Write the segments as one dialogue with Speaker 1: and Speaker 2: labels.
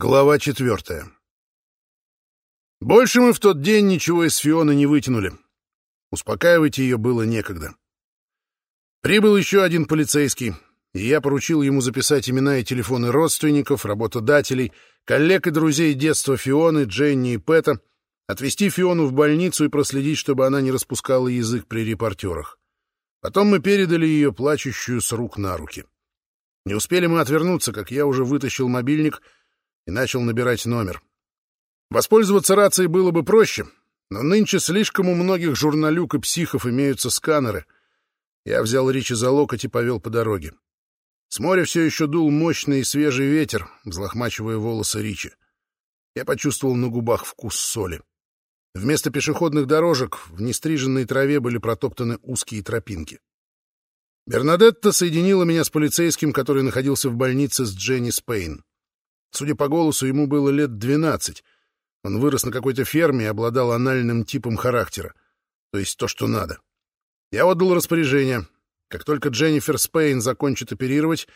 Speaker 1: Глава четвертая. Больше мы в тот день ничего из Фионы не вытянули. Успокаивать ее было некогда. Прибыл еще один полицейский, и я поручил ему записать имена и телефоны родственников, работодателей, коллег и друзей детства Фионы, Дженни и Пэта, отвезти Фиону в больницу и проследить, чтобы она не распускала язык при репортерах. Потом мы передали ее, плачущую, с рук на руки. Не успели мы отвернуться, как я уже вытащил мобильник — и начал набирать номер. Воспользоваться рацией было бы проще, но нынче слишком у многих журналюк и психов имеются сканеры. Я взял Ричи за локоть и повел по дороге. С моря все еще дул мощный и свежий ветер, взлохмачивая волосы Ричи. Я почувствовал на губах вкус соли. Вместо пешеходных дорожек в нестриженной траве были протоптаны узкие тропинки. Бернадетта соединила меня с полицейским, который находился в больнице с Дженни Спейн. Судя по голосу, ему было лет двенадцать. Он вырос на какой-то ферме и обладал анальным типом характера. То есть то, что надо. Я отдал распоряжение. Как только Дженнифер Спейн закончит оперировать,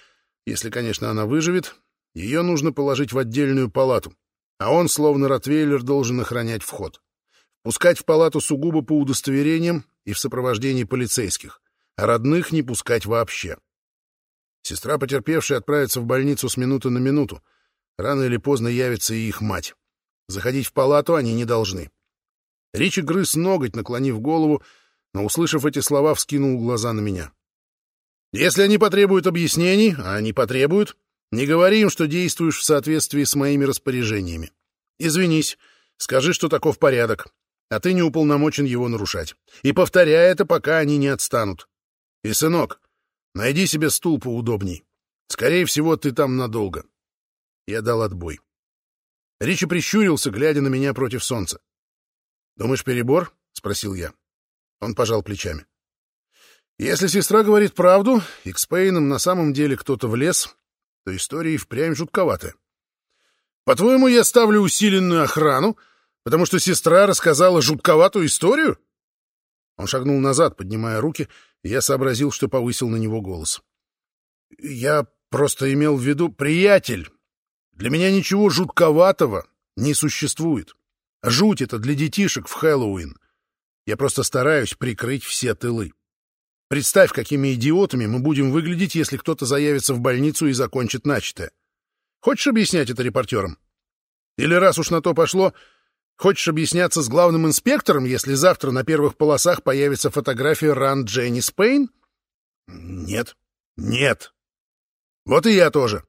Speaker 1: если, конечно, она выживет, ее нужно положить в отдельную палату, а он, словно ротвейлер, должен охранять вход. Пускать в палату сугубо по удостоверениям и в сопровождении полицейских, а родных не пускать вообще. Сестра потерпевшей отправится в больницу с минуты на минуту, Рано или поздно явится и их мать. Заходить в палату они не должны. Ричи грыз ноготь, наклонив голову, но, услышав эти слова, вскинул глаза на меня. «Если они потребуют объяснений, а они потребуют, не говори им, что действуешь в соответствии с моими распоряжениями. Извинись, скажи, что таков порядок, а ты не уполномочен его нарушать. И повторяй это, пока они не отстанут. И, сынок, найди себе стул поудобней. Скорее всего, ты там надолго. Я дал отбой. Ричи прищурился, глядя на меня против солнца. «Думаешь, перебор?» — спросил я. Он пожал плечами. «Если сестра говорит правду, и к Спейнам на самом деле кто-то влез, то история и впрямь жутковатая. По-твоему, я ставлю усиленную охрану, потому что сестра рассказала жутковатую историю?» Он шагнул назад, поднимая руки, и я сообразил, что повысил на него голос. «Я просто имел в виду, приятель, для меня ничего жутковатого не существует. Жуть — это для детишек в Хэллоуин. Я просто стараюсь прикрыть все тылы. Представь, какими идиотами мы будем выглядеть, если кто-то заявится в больницу и закончит начатое. Хочешь объяснять это репортерам? Или раз уж на то пошло, хочешь объясняться с главным инспектором, если завтра на первых полосах появится фотография ран Дженни Спейн? Нет. Нет. Вот и я тоже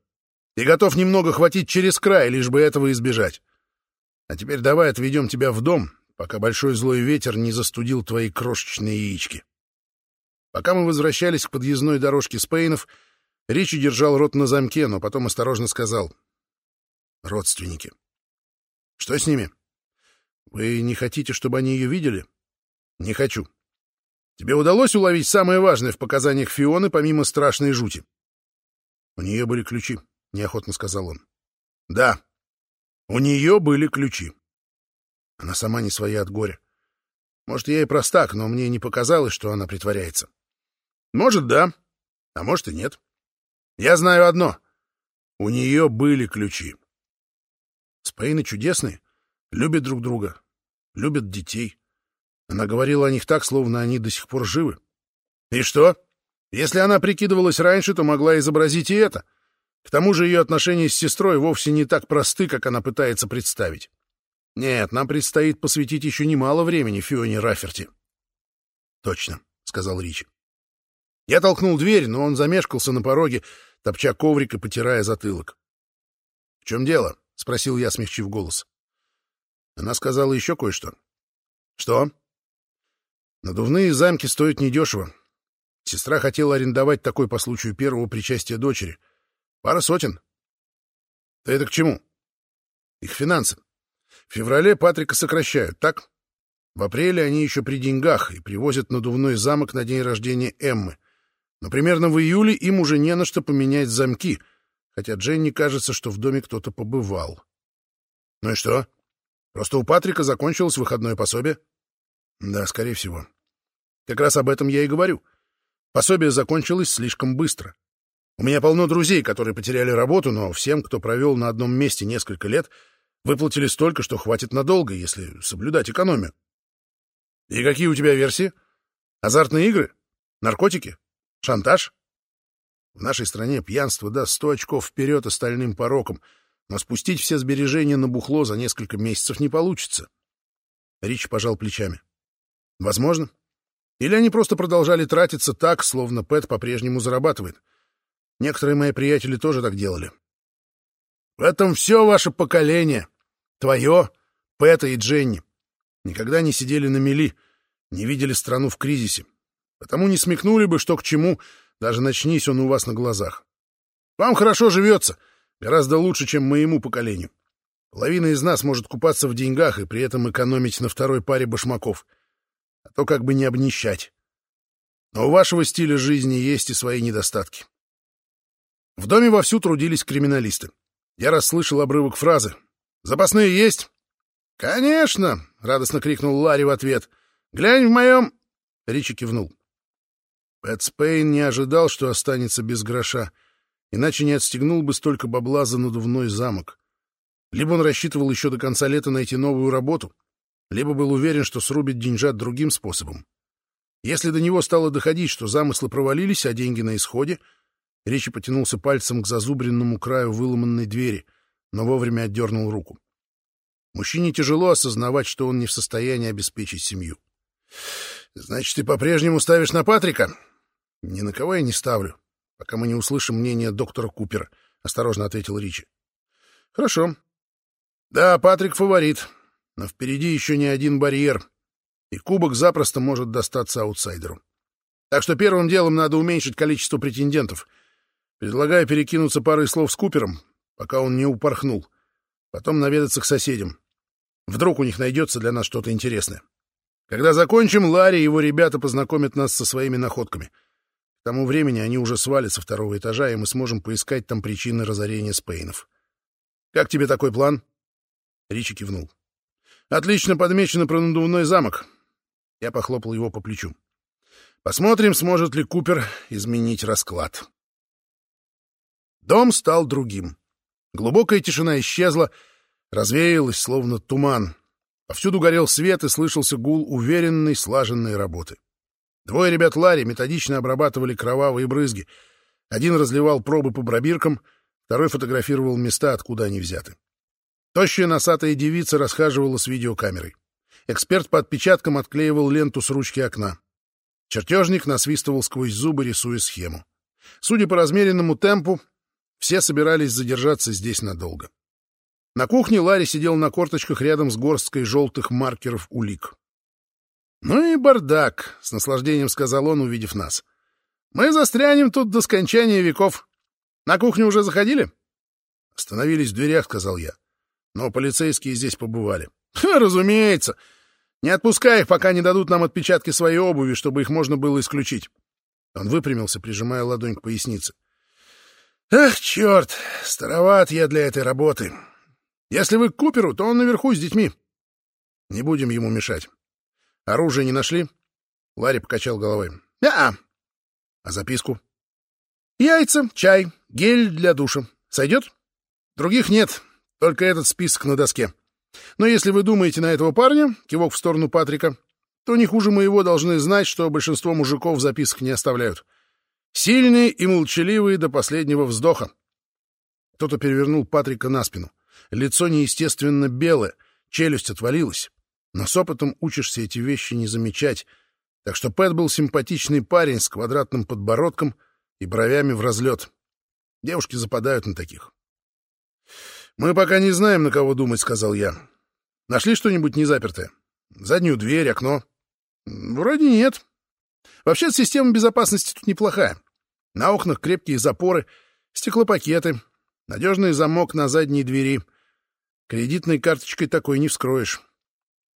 Speaker 1: и готов немного хватить через край, лишь бы этого избежать. А теперь давай отведем тебя в дом, пока большой злой ветер не застудил твои крошечные яички. Пока мы возвращались к подъездной дорожке Спейнов, Ричи держал рот на замке, но потом осторожно сказал. «Родственники. Что с ними? Вы не хотите, чтобы они ее видели?» «Не хочу. Тебе удалось уловить самое важное в показаниях Фионы, помимо страшной жути?» «У нее были ключи», — неохотно сказал он. — Да, у нее были ключи. Она сама не своя от горя. Может, я и простак, но мне не показалось, что она притворяется. Может, да, а может и нет. Я знаю одно. У нее были ключи. Спейны чудесные, любят друг друга, любят детей. Она говорила о них так, словно они до сих пор живы. И что? Если она прикидывалась раньше, то могла изобразить и это. К тому же ее отношения с сестрой вовсе не так просты, как она пытается представить. Нет, нам предстоит посвятить еще немало времени Фионе Раферти. — Точно, — сказал Ричи. Я толкнул дверь, но он замешкался на пороге, топча коврик и потирая затылок. — В чем дело? — спросил я, смягчив голос. Она сказала еще кое-что. — Что? — Надувные замки стоят недешево. Сестра хотела арендовать такой по случаю первого причастия дочери — Пара сотен. Ты это к чему? Их финансы. В феврале Патрика сокращают, так? В апреле они еще при деньгах и привозят надувной замок на день рождения Эммы. Но примерно в июле им уже не на что поменять замки, хотя Дженни кажется, что в доме кто-то побывал. Ну и что? Просто у Патрика закончилось выходное пособие? Да, скорее всего. Как раз об этом я и говорю. Пособие закончилось слишком быстро. У меня полно друзей, которые потеряли работу, но всем, кто провел на одном месте несколько лет, выплатили столько, что хватит надолго, если соблюдать экономию. И какие у тебя версии? Азартные игры? Наркотики? Шантаж? В нашей стране пьянство даст сто очков вперед остальным порокам, но спустить все сбережения на бухло за несколько месяцев не получится. Рич пожал плечами. Возможно. Или они просто продолжали тратиться так, словно Пэт по-прежнему зарабатывает. Некоторые мои приятели тоже так делали. В этом все ваше поколение. Твое, Пэта и Дженни. Никогда не сидели на мели, не видели страну в кризисе. Потому не смекнули бы, что к чему, даже начнись он у вас на глазах. Вам хорошо живется, гораздо лучше, чем моему поколению. Половина из нас может купаться в деньгах и при этом экономить на второй паре башмаков. А то как бы не обнищать. Но у вашего стиля жизни есть и свои недостатки. В доме вовсю трудились криминалисты. Я расслышал обрывок фразы. «Запасные есть?» «Конечно!» — радостно крикнул Ларри в ответ. «Глянь в моем...» Ричи кивнул. Пэт Спейн не ожидал, что останется без гроша, иначе не отстегнул бы столько бабла за надувной замок. Либо он рассчитывал еще до конца лета найти новую работу, либо был уверен, что срубит деньжат другим способом. Если до него стало доходить, что замыслы провалились, а деньги на исходе, Ричи потянулся пальцем к зазубренному краю выломанной двери, но вовремя отдернул руку. Мужчине тяжело осознавать, что он не в состоянии обеспечить семью. «Значит, ты по-прежнему ставишь на Патрика?» «Ни на кого я не ставлю, пока мы не услышим мнение доктора Купера», — осторожно ответил Ричи. «Хорошо. Да, Патрик фаворит, но впереди еще не один барьер, и кубок запросто может достаться аутсайдеру. Так что первым делом надо уменьшить количество претендентов. Предлагаю перекинуться парой слов с Купером, пока он не упорхнул. Потом наведаться к соседям. Вдруг у них найдется для нас что-то интересное. Когда закончим, Ларри и его ребята познакомят нас со своими находками. К тому времени они уже свалят со второго этажа, и мы сможем поискать там причины разорения Спейнов. Как тебе такой план? Ричи кивнул. Отлично подмечено про надувной замок. Я похлопал его по плечу. Посмотрим, сможет ли Купер изменить расклад. Дом стал другим. Глубокая тишина исчезла, развеялась, словно туман. Повсюду горел свет и слышался гул уверенной, слаженной работы. Двое ребят Ларри методично обрабатывали кровавые брызги. Один разливал пробы по пробиркам, второй фотографировал места, откуда они взяты. Тощая носатая девица расхаживала с видеокамерой. Эксперт по отпечаткам отклеивал ленту с ручки окна. Чертежник насвистывал сквозь зубы, рисуя схему. Судя по размеренному темпу, все собирались задержаться здесь надолго. На кухне Ларри сидел на корточках рядом с горсткой желтых маркеров улик. «Ну и бардак», — с наслаждением сказал он, увидев нас. «Мы застрянем тут до скончания веков. На кухню уже заходили?» «Остановились в дверях», — сказал я. «Но полицейские здесь побывали». «Разумеется. Не отпускай их, пока не дадут нам отпечатки своей обуви, чтобы их можно было исключить». Он выпрямился, прижимая ладонь к пояснице. «Эх, черт, староват я для этой работы. Если вы к Куперу, то он наверху с детьми. Не будем ему мешать. Оружие не нашли?» Ларри покачал головой. «А, а записку?» «Яйца, чай, гель для душа. Сойдет?» «Других нет, только этот список на доске. Но если вы думаете на этого парня, кивок в сторону Патрика, то не хуже моего должны знать, что большинство мужиков записок не оставляют. Сильные и молчаливые до последнего вздоха. Кто-то перевернул Патрика на спину. Лицо неестественно белое, челюсть отвалилась. Но с опытом учишься эти вещи не замечать. Так что Пэт был симпатичный парень с квадратным подбородком и бровями в разлет. Девушки западают на таких. «Мы пока не знаем, на кого думать», — сказал я. «Нашли что-нибудь незапертое? Заднюю дверь, окно?» «Вроде нет. Вообще система безопасности тут неплохая. На окнах крепкие запоры, стеклопакеты, надежный замок на задней двери. Кредитной карточкой такой не вскроешь.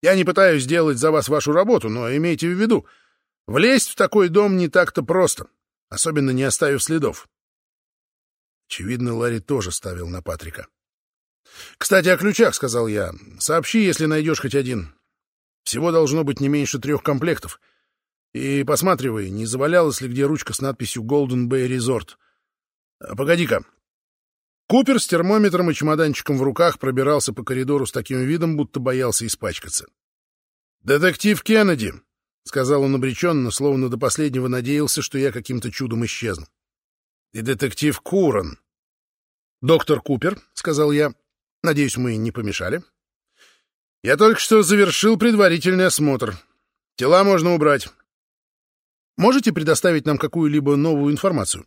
Speaker 1: Я не пытаюсь сделать за вас вашу работу, но имейте в виду, влезть в такой дом не так-то просто, особенно не оставив следов. Очевидно, Ларри тоже ставил на Патрика. «Кстати, о ключах», — сказал я. «Сообщи, если найдешь хоть один. Всего должно быть не меньше трех комплектов. И посматривай, не завалялась ли где ручка с надписью «Golden Bay Resort». Погоди-ка. Купер с термометром и чемоданчиком в руках пробирался по коридору с таким видом, будто боялся испачкаться. «Детектив Кеннеди», — сказал он обреченно, словно до последнего надеялся, что я каким-то чудом исчезну. «И детектив Курон». «Доктор Купер», — сказал я, — «надеюсь, мы не помешали». «Я только что завершил предварительный осмотр. Тела можно убрать. Можете предоставить нам какую-либо новую информацию?»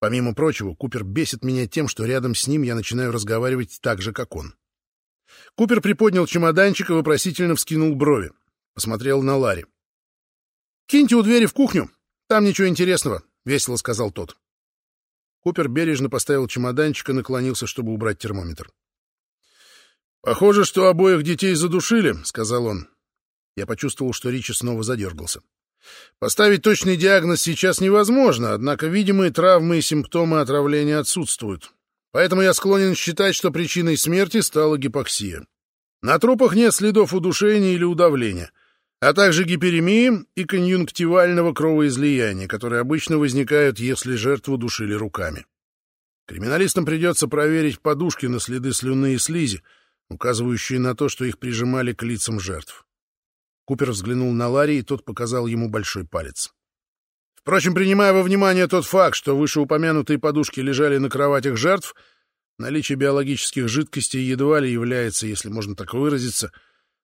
Speaker 1: Помимо прочего, Купер бесит меня тем, что рядом с ним я начинаю разговаривать так же, как он. Купер приподнял чемоданчик и вопросительно вскинул брови. Посмотрел на Ларри. «Киньте у двери в кухню. Там ничего интересного», — весело сказал тот. Купер бережно поставил чемоданчик и наклонился, чтобы убрать термометр. «Похоже, что обоих детей задушили», — сказал он. Я почувствовал, что Ричи снова задергался. Поставить точный диагноз сейчас невозможно, однако видимые травмы и симптомы отравления отсутствуют. Поэтому я склонен считать, что причиной смерти стала гипоксия. На трупах нет следов удушения или удавления, а также гиперемии и конъюнктивального кровоизлияния, которые обычно возникают, если жертву душили руками. Криминалистам придется проверить подушки на следы слюны и слизи, указывающие на то, что их прижимали к лицам жертв. Купер взглянул на Ларри, и тот показал ему большой палец. Впрочем, принимая во внимание тот факт, что вышеупомянутые подушки лежали на кроватях жертв, наличие биологических жидкостей едва ли является, если можно так выразиться,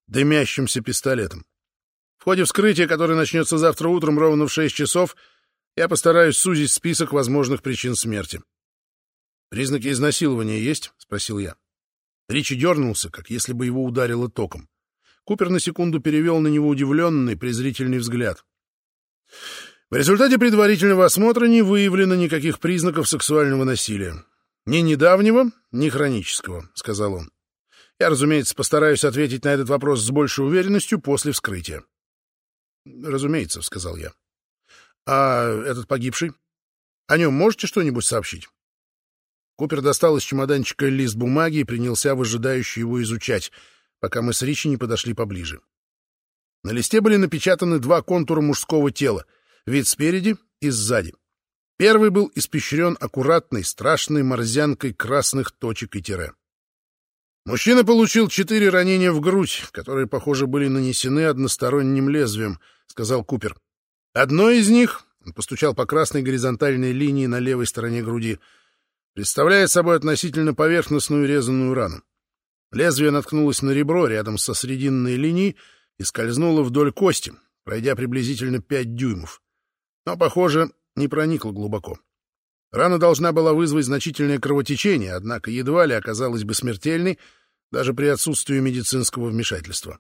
Speaker 1: дымящимся пистолетом. В ходе вскрытия, которое начнется завтра утром ровно в шесть часов, я постараюсь сузить список возможных причин смерти. «Признаки изнасилования есть?» — спросил я. Ричи дернулся, как если бы его ударило током. Купер на секунду перевел на него удивленный, презрительный взгляд. В результате предварительного осмотра не выявлено никаких признаков сексуального насилия. Ни недавнего, ни хронического, — сказал он. Я, разумеется, постараюсь ответить на этот вопрос с большей уверенностью после вскрытия. Разумеется, — сказал я. А этот погибший? О нем можете что-нибудь сообщить? Купер достал из чемоданчика лист бумаги и принялся выжидающе его изучать — пока мы с Ричи не подошли поближе. На листе были напечатаны два контура мужского тела, вид спереди и сзади. Первый был испещрен аккуратной, страшной морзянкой красных точек и тире. Мужчина получил четыре ранения в грудь, которые, похоже, были нанесены односторонним лезвием, — сказал Купер. Одно из них, — он постучал по красной горизонтальной линии на левой стороне груди, — представляет собой относительно поверхностную резаную рану. Лезвие наткнулось на ребро рядом со срединной линией и скользнуло вдоль кости, пройдя приблизительно пять дюймов. Но, похоже, не проникло глубоко. Рана должна была вызвать значительное кровотечение, однако едва ли оказалась бы смертельной даже при отсутствии медицинского вмешательства.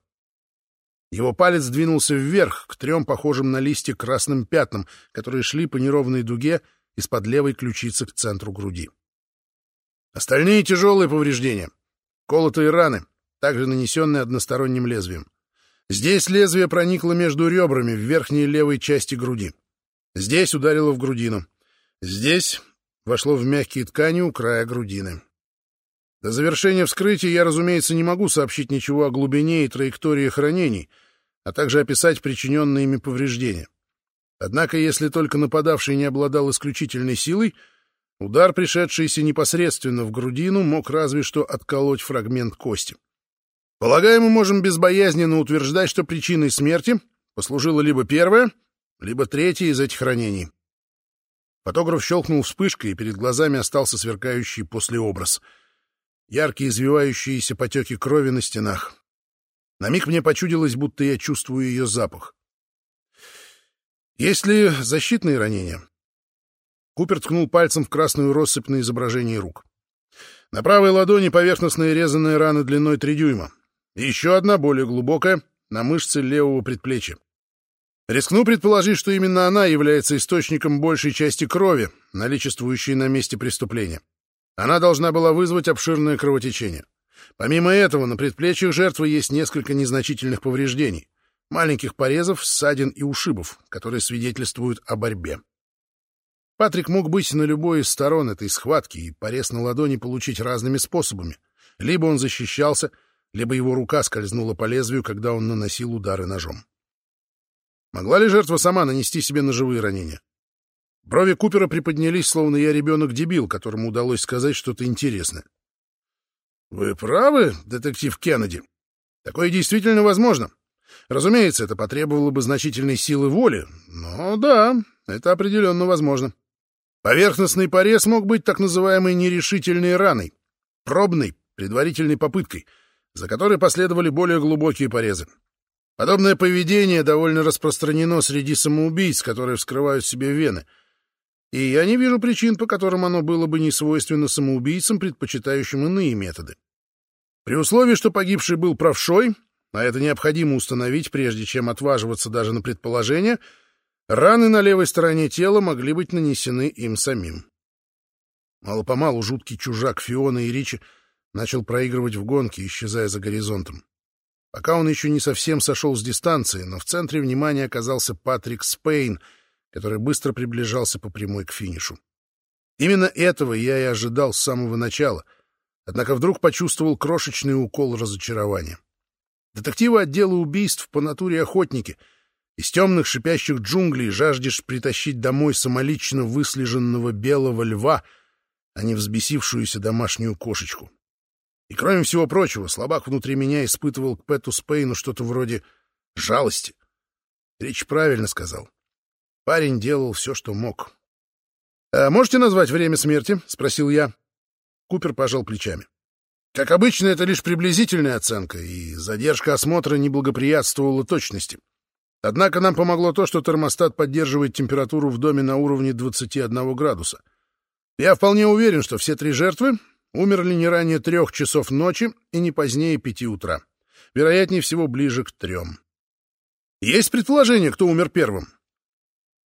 Speaker 1: Его палец двинулся вверх, к трем похожим на листья красным пятнам, которые шли по неровной дуге из-под левой ключицы к центру груди. Остальные тяжелые повреждения Колотые раны, также нанесенные односторонним лезвием. Здесь лезвие проникло между ребрами в верхней левой части груди. Здесь ударило в грудину. Здесь вошло в мягкие ткани у края грудины. До завершения вскрытия я, разумеется, не могу сообщить ничего о глубине и траектории хранений, а также описать причиненные ими повреждения. Однако, если только нападавший не обладал исключительной силой, Удар, пришедшийся непосредственно в грудину, мог разве что отколоть фрагмент кости. Полагаю, мы можем безбоязненно утверждать, что причиной смерти послужило либо первое, либо третье из этих ранений. Фотограф щелкнул вспышкой, и перед глазами остался сверкающий послеобраз. Яркие извивающиеся потеки крови на стенах. На миг мне почудилось, будто я чувствую ее запах. Есть ли защитные ранения? Купер ткнул пальцем в красную россыпь на изображении рук. На правой ладони поверхностная резаная рана длиной 3 дюйма. И еще одна, более глубокая, на мышце левого предплечья. Рискну предположить, что именно она является источником большей части крови, наличествующей на месте преступления. Она должна была вызвать обширное кровотечение. Помимо этого, на предплечьях жертвы есть несколько незначительных повреждений, маленьких порезов, ссадин и ушибов, которые свидетельствуют о борьбе. Патрик мог быть на любой из сторон этой схватки и порез на ладони получить разными способами. Либо он защищался, либо его рука скользнула по лезвию, когда он наносил удары ножом. Могла ли жертва сама нанести себе ножевые ранения? Брови Купера приподнялись, словно я ребенок-дебил, которому удалось сказать что-то интересное. «Вы правы, детектив Кеннеди. Такое действительно возможно. Разумеется, это потребовало бы значительной силы воли, но да, это определенно возможно. Поверхностный порез мог быть так называемой нерешительной раной, пробной, предварительной попыткой, за которой последовали более глубокие порезы. Подобное поведение довольно распространено среди самоубийц, которые вскрывают себе вены — и я не вижу причин, по которым оно было бы не свойственно самоубийцам, предпочитающим иные методы. При условии, что погибший был правшой, а это необходимо установить, прежде чем отваживаться даже на предположение, раны на левой стороне тела могли быть нанесены им самим. Мало-помалу жуткий чужак Фиона и Ричи начал проигрывать в гонке, исчезая за горизонтом. Пока он еще не совсем сошел с дистанции, но в центре внимания оказался Патрик Спейн — который быстро приближался по прямой к финишу. Именно этого я и ожидал с самого начала, однако вдруг почувствовал крошечный укол разочарования. Детективы отдела убийств по натуре охотники. Из темных шипящих джунглей жаждешь притащить домой самолично выслеженного белого льва, а не взбесившуюся домашнюю кошечку. И кроме всего прочего, слабак внутри меня испытывал к Пэту Спейну что-то вроде жалости. Речь правильно сказал. Парень делал все, что мог. «А можете назвать время смерти?» — спросил я. Купер пожал плечами. Как обычно, это лишь приблизительная оценка, и задержка осмотра не благоприятствовала точности. Однако нам помогло то, что термостат поддерживает температуру в доме на уровне 21 градуса. Я вполне уверен, что все три жертвы умерли не ранее трех часов ночи и не позднее пяти утра. Вероятнее всего, ближе к трем. Есть предположение, кто умер первым?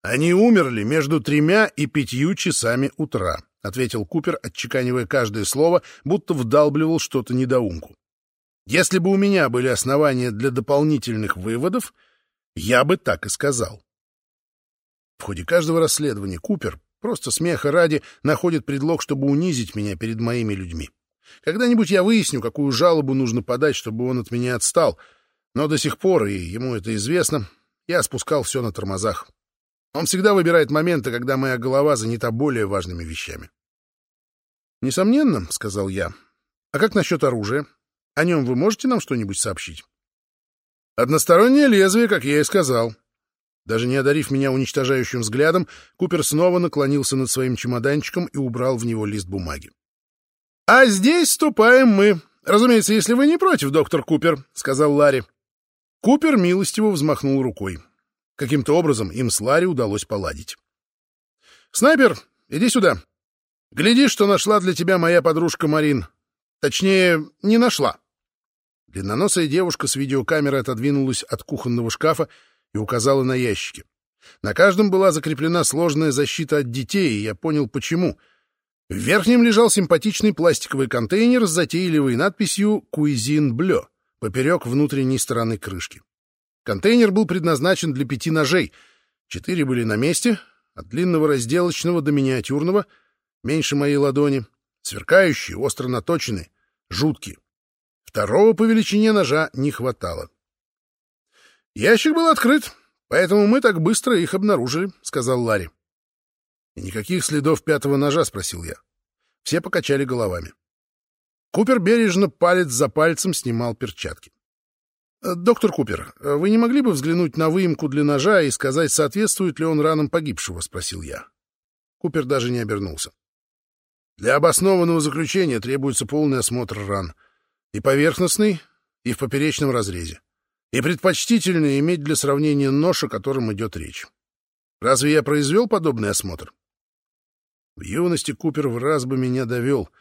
Speaker 1: Они умерли между тремя и пятью часами утра, — ответил Купер, отчеканивая каждое слово, будто вдалбливал что-то недоумку. Если бы у меня были основания для дополнительных выводов, я бы так и сказал. В ходе каждого расследования Купер, просто смеха ради, находит предлог, чтобы унизить меня перед моими людьми. Когда-нибудь я выясню, какую жалобу нужно подать, чтобы он от меня отстал, но до сих пор, и ему это известно, я спускал все на тормозах. Он всегда выбирает моменты, когда моя голова занята более важными вещами. «Несомненно», — сказал я. «А как насчет оружия? О нем вы можете нам что-нибудь сообщить?» «Одностороннее лезвие, как я и сказал». Даже не одарив меня уничтожающим взглядом, Купер снова наклонился над своим чемоданчиком и убрал в него лист бумаги. «А здесь ступаем мы. Разумеется, если вы не против, доктор Купер», — сказал Ларри. Купер милостиво взмахнул рукой. Каким-то образом им с Ларри удалось поладить. «Снайпер, иди сюда. Гляди, что нашла для тебя моя подружка Марин. Точнее, не нашла». Длинноносая девушка с видеокамерой отодвинулась от кухонного шкафа и указала на ящики. На каждом была закреплена сложная защита от детей, и я понял, почему. В верхнем лежал симпатичный пластиковый контейнер с затейливой надписью «Куизин Блё» поперек внутренней стороны крышки. Контейнер был предназначен для пяти ножей. Четыре были на месте, от длинного разделочного до миниатюрного, меньше моей ладони, сверкающие, остро наточенные, жуткие. Второго по величине ножа не хватало. «Ящик был открыт, поэтому мы так быстро их обнаружили», — сказал Ларри. «И никаких следов пятого ножа?» — спросил я. Все покачали головами. Купер бережно палец за пальцем снимал перчатки. Э, «Доктор Купер, вы не могли бы взглянуть на выемку для ножа и сказать, соответствует ли он ранам погибшего?» — спросил я. Купер даже не обернулся. «Для обоснованного заключения требуется полный осмотр ран. И поверхностный, и в поперечном разрезе. И предпочтительно иметь для сравнения нож, о котором идет речь. Разве я произвел подобный осмотр?» В юности Купер в раз бы меня довел —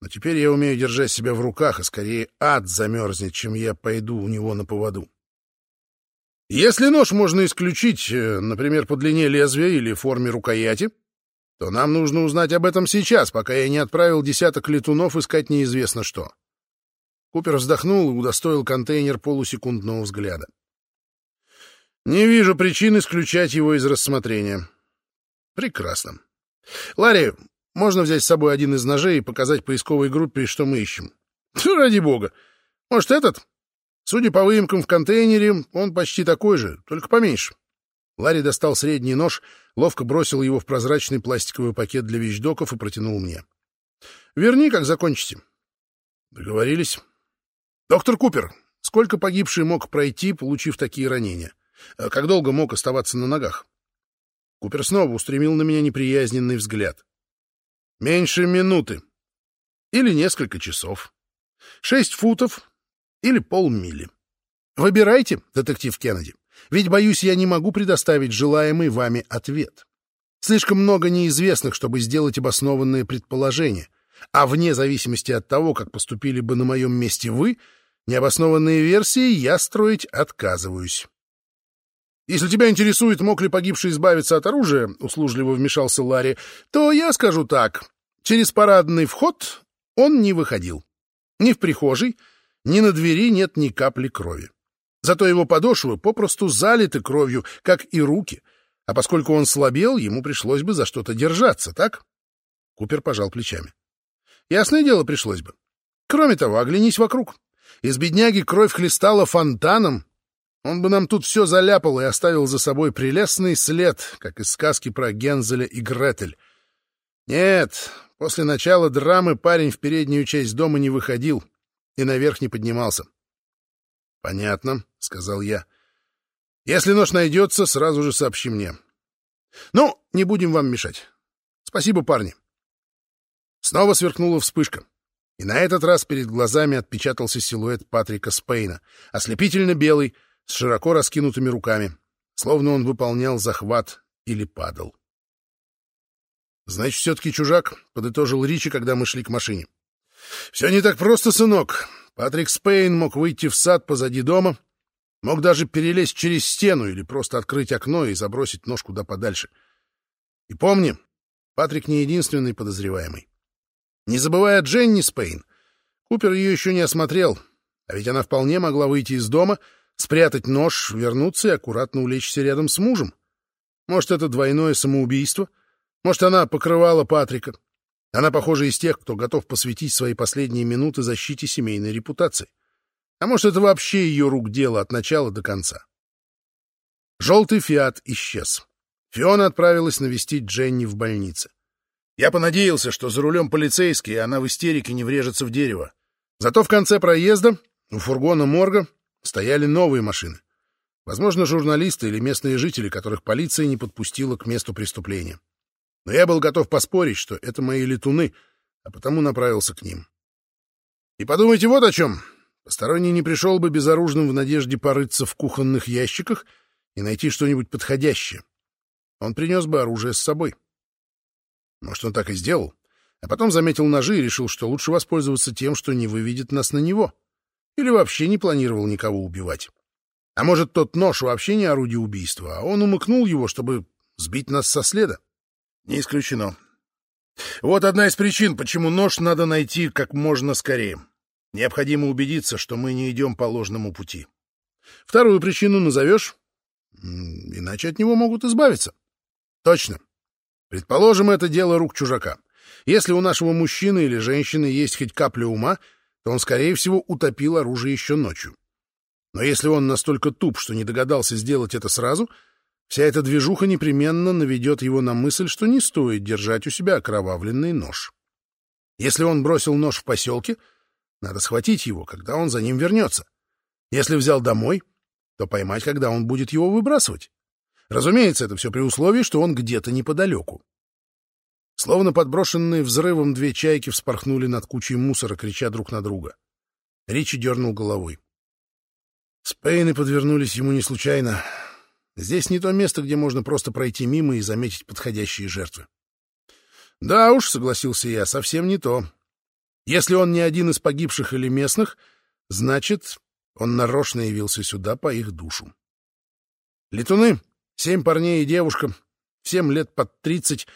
Speaker 1: но теперь я умею держать себя в руках, и скорее ад замерзнет, чем я пойду у него на поводу. Если нож можно исключить, э, например, по длине лезвия или форме рукояти, то нам нужно узнать об этом сейчас, пока я не отправил десяток летунов искать неизвестно что. Купер вздохнул и удостоил контейнер полусекундного взгляда. Не вижу причин исключать его из рассмотрения. Прекрасно. Ларри, можно взять с собой один из ножей и показать поисковой группе, что мы ищем. Ради бога. Может, этот? Судя по выемкам в контейнере, он почти такой же, только поменьше. Ларри достал средний нож, ловко бросил его в прозрачный пластиковый пакет для вещдоков и протянул мне. «Верни, как закончите». «Договорились». «Доктор Купер, сколько погибший мог пройти, получив такие ранения? А как долго мог оставаться на ногах?» Купер снова устремил на меня неприязненный взгляд. «Меньше минуты. Или несколько часов. Шесть футов или полмили. Выбирайте, детектив Кеннеди. Ведь, боюсь, я не могу предоставить желаемый вами ответ. Слишком много неизвестных, чтобы сделать обоснованные предположения. А вне зависимости от того, как поступили бы на моем месте вы, необоснованные версии я строить отказываюсь. «Если тебя интересует, мог ли погибший избавиться от оружия», — услужливо вмешался Ларри, — «то я скажу так. Через парадный вход он не выходил. Ни в прихожей, ни на двери нет ни капли крови. Зато его подошвы попросту залиты кровью, как и руки, а поскольку он слабел, ему пришлось бы за что-то держаться, так? Купер пожал плечами. Ясное дело, пришлось бы. Кроме того, оглянись вокруг. Из бедняги кровь хлестала фонтаном. Он бы нам тут все заляпал и оставил за собой прелестный след, как из сказки про Гензеля и Гретель. Нет, после начала драмы парень в переднюю часть дома не выходил и наверх не поднимался. «Понятно», — сказал я. «Если нож найдется, сразу же сообщи мне. Ну, не будем вам мешать. Спасибо, парни». Снова сверкнула вспышка. И на этот раз перед глазами отпечатался силуэт Патрика Спейна, ослепительно белый, с широко раскинутыми руками, словно он выполнял захват или падал. «Значит, все-таки чужак», — подытожил Ричи, когда мы шли к машине. «Все не так просто, сынок. Патрик Спейн мог выйти в сад позади дома, мог даже перелезть через стену или просто открыть окно и забросить нож куда подальше. И помни, Патрик не единственный подозреваемый. Не забывая Дженни Спейн, Купер ее еще не осмотрел, а ведь она вполне могла выйти из дома, спрятать нож, вернуться и аккуратно улечься рядом с мужем. Может, это двойное самоубийство? Может, она покрывала Патрика? Она, похожа из тех, кто готов посвятить свои последние минуты защите семейной репутации. А может, это вообще ее рук дело от начала до конца. Желтый «Фиат» исчез. Фиона отправилась навестить Дженни в больнице. Я понадеялся, что за рулем полицейский, и она в истерике не врежется в дерево. Зато в конце проезда у фургона морга стояли новые машины. Возможно, журналисты или местные жители, которых полиция не подпустила к месту преступления но я был готов поспорить, что это мои летуны, а потому направился к ним. И подумайте вот о чем. Посторонний не пришел бы безоружным в надежде порыться в кухонных ящиках и найти что-нибудь подходящее. Он принес бы оружие с собой. Может, он так и сделал, а потом заметил ножи и решил, что лучше воспользоваться тем, что не выведет нас на него. Или вообще не планировал никого убивать. А может, тот нож вообще не орудие убийства, а он умыкнул его, чтобы сбить нас со следа. Не исключено. Вот одна из причин, почему нож надо найти как можно скорее. Необходимо убедиться, что мы не идем по ложному пути. Вторую причину назовешь? Иначе от него могут избавиться. Точно. Предположим, это дело рук чужака. Если у нашего мужчины или женщины есть хоть капля ума, то он, скорее всего, утопил оружие еще ночью. Но если он настолько туп, что не догадался сделать это сразу — Вся эта движуха непременно наведет его на мысль, что не стоит держать у себя окровавленный нож. Если он бросил нож в поселке, надо схватить его, когда он за ним вернется. Если взял домой, то поймать, когда он будет его выбрасывать. Разумеется, это все при условии, что он где-то неподалеку. Словно подброшенные взрывом две чайки вспорхнули над кучей мусора, крича друг на друга. Ричи дернул головой. Спейны подвернулись ему не случайно. Здесь не то место, где можно просто пройти мимо и заметить подходящие жертвы. Да уж, согласился я, совсем не то. Если он не один из погибших или местных, значит, он нарочно явился сюда по их душу. Летуны, семь парней и девушка, всем лет под тридцать,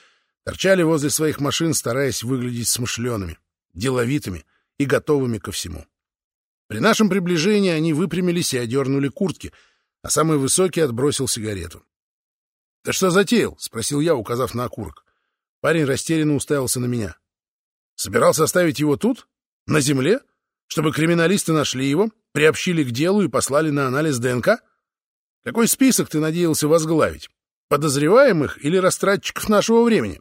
Speaker 1: торчали возле своих машин, стараясь выглядеть смышленными, деловитыми и готовыми ко всему. При нашем приближении они выпрямились и одернули куртки — а самый высокий отбросил сигарету. — Ты что затеял? — спросил я, указав на окурок. Парень растерянно уставился на меня. — Собирался оставить его тут? На земле? Чтобы криминалисты нашли его, приобщили к делу и послали на анализ ДНК? Какой список ты надеялся возглавить? Подозреваемых или растратчиков нашего времени?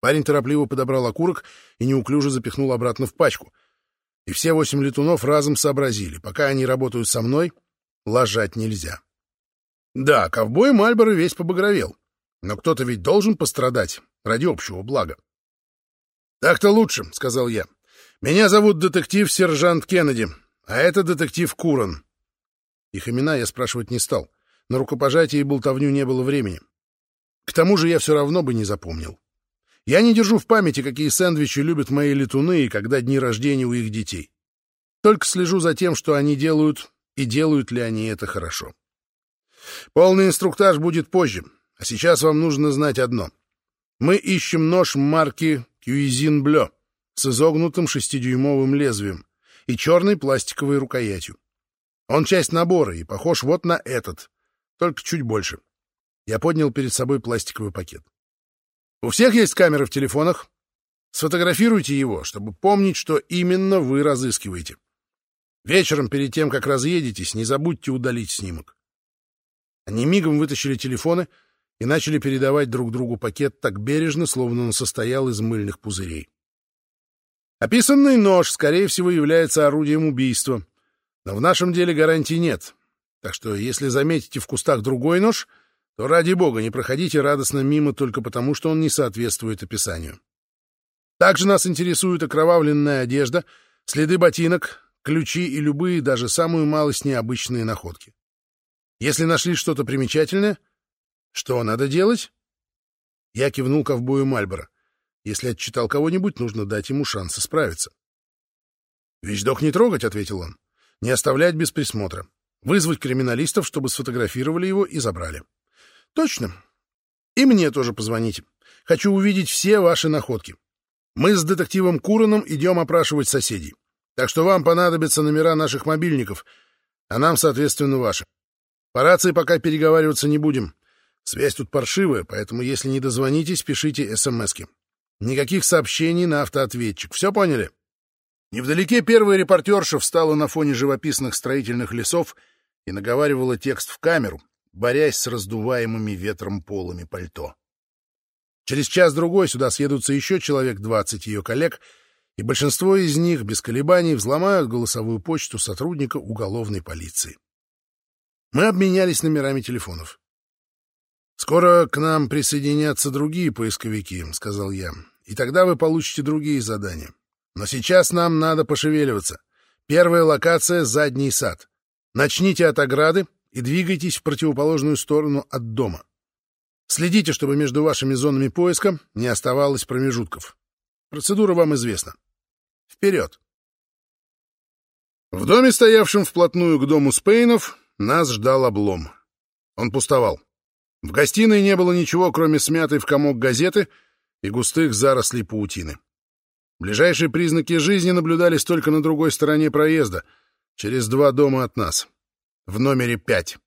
Speaker 1: Парень торопливо подобрал окурок и неуклюже запихнул обратно в пачку. И все восемь летунов разом сообразили. Пока они работают со мной, ложать нельзя. Да, ковбой Мальборо весь побагровел. Но кто-то ведь должен пострадать ради общего блага. «Так-то лучше», — сказал я. «Меня зовут детектив-сержант Кеннеди, а это детектив Куран». Их имена я спрашивать не стал. На рукопожатие и болтовню не было времени. К тому же я все равно бы не запомнил. Я не держу в памяти, какие сэндвичи любят мои летуны и когда дни рождения у их детей. Только слежу за тем, что они делают, и делают ли они это хорошо. Полный инструктаж будет позже, а сейчас вам нужно знать одно. Мы ищем нож марки Кьюизин Блё с изогнутым шестидюймовым лезвием и черной пластиковой рукоятью. Он часть набора и похож вот на этот, только чуть больше. Я поднял перед собой пластиковый пакет. У всех есть камеры в телефонах? Сфотографируйте его, чтобы помнить, что именно вы разыскиваете. Вечером, перед тем, как разъедетесь, не забудьте удалить снимок. Они мигом вытащили телефоны и начали передавать друг другу пакет так бережно, словно он состоял из мыльных пузырей. Описанный нож, скорее всего, является орудием убийства, но в нашем деле гарантий нет. Так что, если заметите в кустах другой нож, то, ради бога, не проходите радостно мимо только потому, что он не соответствует описанию. Также нас интересует окровавленная одежда, следы ботинок, ключи и любые, даже самую малость необычные находки. Если нашли что-то примечательное, что надо делать? Я кивнул ковбою Мальборо. Если отчитал кого-нибудь, нужно дать ему шанс исправиться. «Вещдок не трогать», — ответил он. «Не оставлять без присмотра. Вызвать криминалистов, чтобы сфотографировали его и забрали». «Точно. И мне тоже позвоните. Хочу увидеть все ваши находки. Мы с детективом Кураном идем опрашивать соседей. Так что вам понадобятся номера наших мобильников, а нам, соответственно, ваши. По рации пока переговариваться не будем. Связь тут паршивая, поэтому если не дозвонитесь, пишите СМСки. Никаких сообщений на автоответчик. Все поняли? Невдалеке первая репортерша встала на фоне живописных строительных лесов и наговаривала текст в камеру, борясь с раздуваемыми ветром полами пальто. Через час-другой сюда съедутся еще человек двадцать ее коллег — и большинство из них без колебаний взломают голосовую почту сотрудника уголовной полиции. Мы обменялись номерами телефонов. «Скоро к нам присоединятся другие поисковики», — сказал я, — «и тогда вы получите другие задания. Но сейчас нам надо пошевеливаться. Первая локация — задний сад. Начните от ограды и двигайтесь в противоположную сторону от дома. Следите, чтобы между вашими зонами поиска не оставалось промежутков. Процедура вам известна. Вперед! В доме, стоявшем вплотную к дому Спейнов, нас ждал облом. Он пустовал. В гостиной не было ничего, кроме смятой в комок газеты и густых зарослей паутины. Ближайшие признаки жизни наблюдались только на другой стороне проезда, через два дома от нас, в номере пять.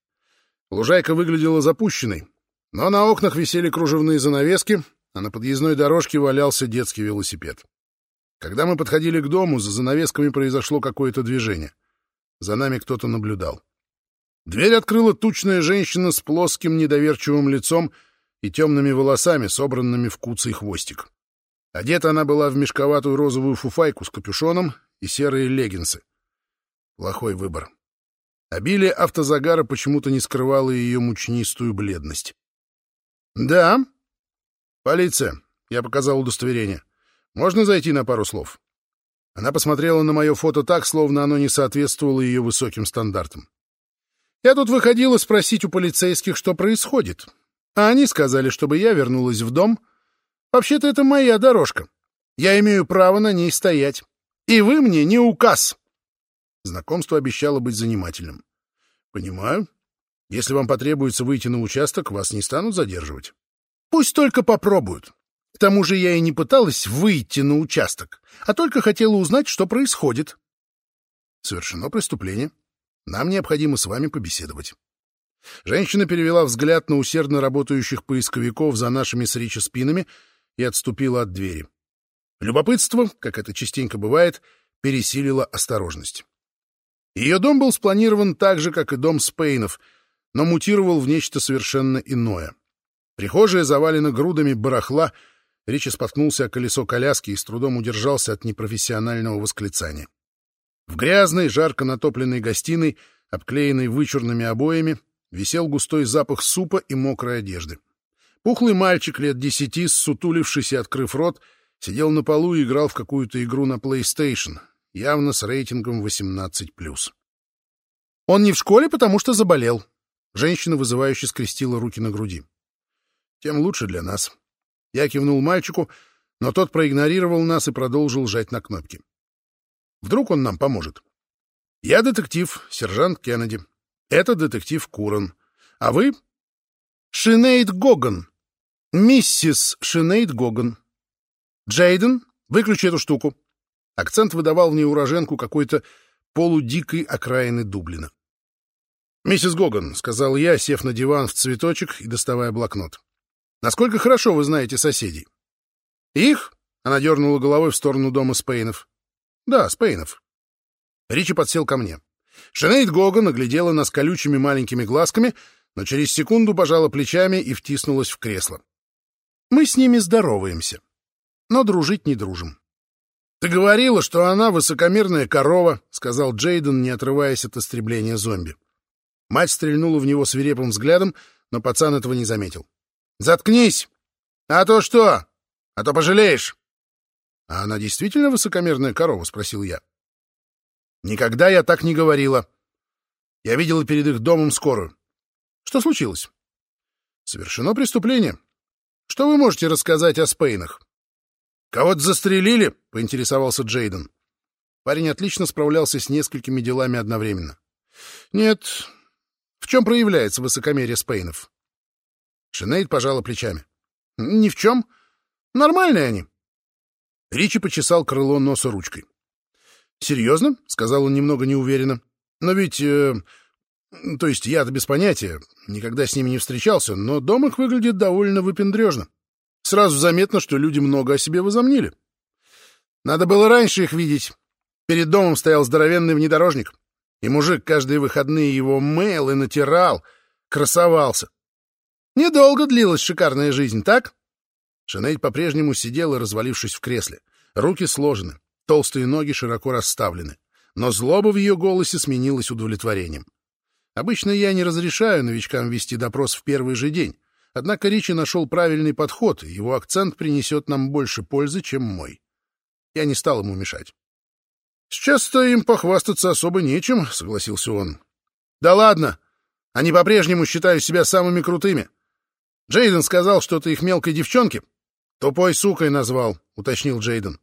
Speaker 1: Лужайка выглядела запущенной, но на окнах висели кружевные занавески, а на подъездной дорожке валялся детский велосипед. Когда мы подходили к дому, за занавесками произошло какое-то движение. За нами кто-то наблюдал. Дверь открыла тучная женщина с плоским недоверчивым лицом и темными волосами, собранными в куцый хвостик. Одета она была в мешковатую розовую фуфайку с капюшоном и серые леггинсы. Плохой выбор. Обилие автозагара почему-то не скрывало ее мучнистую бледность. «Да?» «Полиция», — я показал удостоверение. Можно зайти на пару слов?» Она посмотрела на мое фото так, словно оно не соответствовало ее высоким стандартам. «Я тут выходила спросить у полицейских, что происходит. А они сказали, чтобы я вернулась в дом. Вообще-то это моя дорожка. Я имею право на ней стоять. И вы мне не указ!» Знакомство обещало быть занимательным. «Понимаю. Если вам потребуется выйти на участок, вас не станут задерживать. Пусть только попробуют. К тому же я и не пыталась выйти на участок, а только хотела узнать, что происходит. Совершено преступление. Нам необходимо с вами побеседовать. Женщина перевела взгляд на усердно работающих поисковиков за нашими с Ричи спинами и отступила от двери. Любопытство, как это частенько бывает, пересилило осторожность. Ее дом был спланирован так же, как и дом Спейнов, но мутировал в нечто совершенно иное. Прихожая завалена грудами барахла, Ричи споткнулся о колесо коляски и с трудом удержался от непрофессионального восклицания. В грязной, жарко натопленной гостиной, обклеенной вычурными обоями, висел густой запах супа и мокрой одежды. Пухлый мальчик лет десяти, сутулившись и открыв рот, сидел на полу и играл в какую-то игру на PlayStation, явно с рейтингом 18+. Он не в школе, потому что заболел. Женщина вызывающе скрестила руки на груди. Тем лучше для нас. Я кивнул мальчику, но тот проигнорировал нас и продолжил жать на кнопки. Вдруг он нам поможет. Я детектив, сержант Кеннеди. Это детектив Куран. А вы? Шинейд Гоган. Миссис Шинейд Гоган. Джейден, выключи эту штуку. Акцент выдавал в ней уроженку какой-то полудикой окраины Дублина. «Миссис Гоган», — сказал я, сев на диван в цветочек и доставая блокнот. Насколько хорошо вы знаете соседей? Их? Она дернула головой в сторону дома Спейнов. Да, Спейнов. Ричи подсел ко мне. Шенейд Гога наглядела нас колючими маленькими глазками, но через секунду пожала плечами и втиснулась в кресло. Мы с ними здороваемся, но дружить не дружим. «Ты говорила, что она высокомерная корова», — сказал Джейден, не отрываясь от истребления зомби. Мать стрельнула в него свирепым взглядом, но пацан этого не заметил. Заткнись! А то что? А то пожалеешь!» «А она действительно высокомерная корова?» — спросил я. «Никогда я так не говорила. Я видела перед их домом скорую. Что случилось?» «Совершено преступление. Что вы можете рассказать о Спейнах?» «Кого-то застрелили?» — поинтересовался Джейден. Парень отлично справлялся с несколькими делами одновременно. «Нет. В чем проявляется высокомерие Спейнов?» Шинейд пожала плечами. «Ни в чем. Нормальные они». Ричи почесал крыло носа ручкой. «Серьезно?» — сказал он немного неуверенно. «Но ведь... Э, то есть я-то без понятия, никогда с ними не встречался, но дом их выглядит довольно выпендрежно. Сразу заметно, что люди много о себе возомнили. Надо было раньше их видеть. Перед домом стоял здоровенный внедорожник, и мужик каждые выходные его мыл и натирал, красовался. Недолго длилась шикарная жизнь, так? Шинель по-прежнему сидела, развалившись в кресле. Руки сложены, толстые ноги широко расставлены. Но злоба в ее голосе сменилась удовлетворением. Обычно я не разрешаю новичкам вести допрос в первый же день. Однако Ричи нашел правильный подход, и его акцент принесет нам больше пользы, чем мой. Я не стал ему мешать. «Сейчас-то им похвастаться особо нечем», — согласился он. «Да ладно! Они по-прежнему считают себя самыми крутыми. Джейден сказал что-то их мелкой девчонке. Тупой сукой назвал, уточнил Джейден.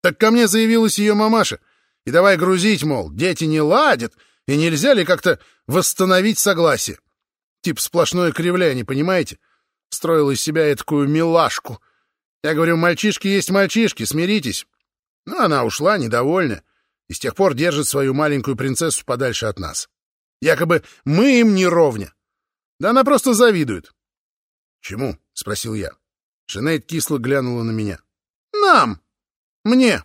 Speaker 1: Так ко мне заявилась ее мамаша. И давай грузить, мол, дети не ладят, и нельзя ли как-то восстановить согласие? Тип сплошное кривляние, понимаете? Строил из себя такую милашку. Я говорю, мальчишки есть мальчишки, смиритесь. Ну, она ушла, недовольна, и с тех пор держит свою маленькую принцессу подальше от нас. Якобы мы им не ровня. Да она просто завидует. «Чему?» — спросил я. Шинейд кисло глянула на меня. «Нам! Мне!»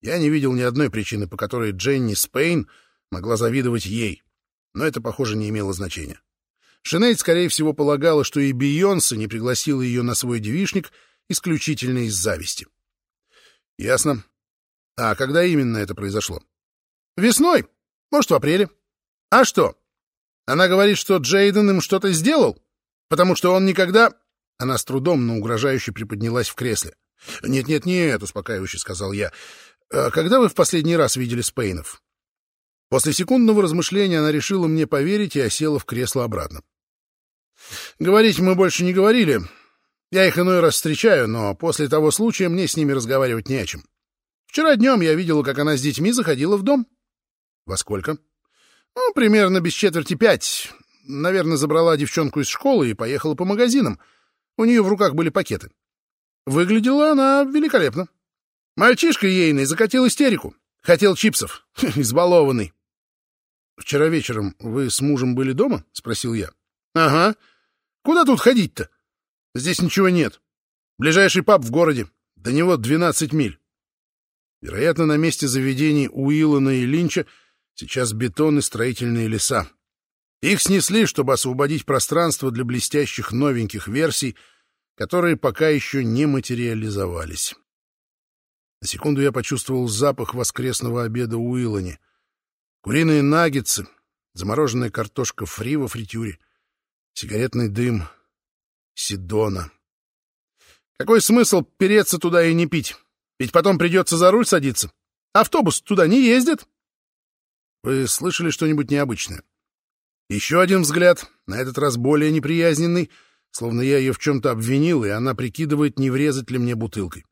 Speaker 1: Я не видел ни одной причины, по которой Дженни Спейн могла завидовать ей, но это, похоже, не имело значения. Шинейд, скорее всего, полагала, что и Бейонсе не пригласила ее на свой девишник исключительно из зависти. «Ясно. А когда именно это произошло?» «Весной. Может, в апреле. А что? Она говорит, что Джейден им что-то сделал?» потому что он никогда...» Она с трудом, но угрожающе приподнялась в кресле. «Нет-нет-нет», — успокаивающе сказал я. «А «Когда вы в последний раз видели Спейнов?» После секундного размышления она решила мне поверить и осела в кресло обратно. «Говорить мы больше не говорили. Я их иной раз встречаю, но после того случая мне с ними разговаривать не о чем. Вчера днем я видела, как она с детьми заходила в дом». «Во сколько?» «Ну, примерно без четверти пять наверное, забрала девчонку из школы и поехала по магазинам. У нее в руках были пакеты. Выглядела она великолепно. Мальчишка ейный закатил истерику. Хотел чипсов. Избалованный. «Вчера вечером вы с мужем были дома?» — спросил я. «Ага. Куда тут ходить-то? Здесь ничего нет. Ближайший паб в городе. До него 12 миль. Вероятно, на месте заведений Уиллана и Линча сейчас бетон и строительные леса. Их снесли, чтобы освободить пространство для блестящих новеньких версий, которые пока еще не материализовались. На секунду я почувствовал запах воскресного обеда Уиллани. Куриные наггетсы, замороженная картошка фри во фритюре, сигаретный дым, Сидона. Какой смысл переться туда и не пить? Ведь потом придется за руль садиться. Автобус туда не ездит. Вы слышали что-нибудь необычное? Еще один взгляд, на этот раз более неприязненный, словно я ее в чем-то обвинил, и она прикидывает, не врезать ли мне бутылкой.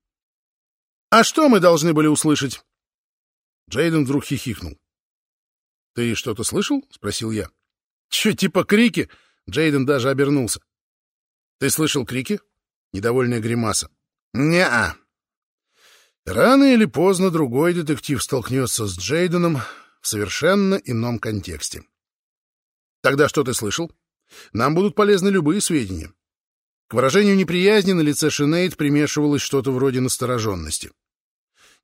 Speaker 1: «А что мы должны были услышать?» Джейден вдруг хихикнул. «Ты что-то слышал?» — спросил я. «Че, типа крики?» Джейден даже обернулся. «Ты слышал крики?» Недовольная гримаса. «Не-а». Рано или поздно другой детектив столкнется с Джейденом в совершенно ином контексте. «Тогда что ты слышал? Нам будут полезны любые сведения». К выражению неприязни на лице Шинейд примешивалось что-то вроде настороженности.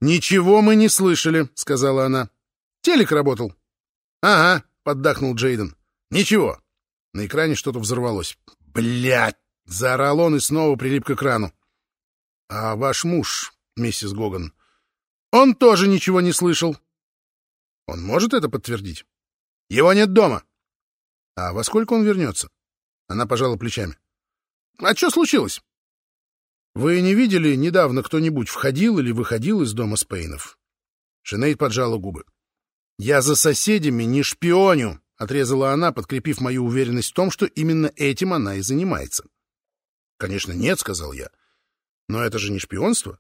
Speaker 1: «Ничего мы не слышали», — сказала она. «Телек работал». «Ага», — поддакнул Джейден. «Ничего». На экране что-то взорвалось. «Блядь!» — заорал он и снова прилип к экрану. «А ваш муж, миссис Гоган, он тоже ничего не слышал». «Он может это подтвердить?» «Его нет дома». «А во сколько он вернется?» Она пожала плечами. «А что случилось?» «Вы не видели, недавно кто-нибудь входил или выходил из дома Спейнов?» Шинейд поджала губы. «Я за соседями не шпионю», — отрезала она, подкрепив мою уверенность в том, что именно этим она и занимается. «Конечно, нет», — сказал я. «Но это же не шпионство.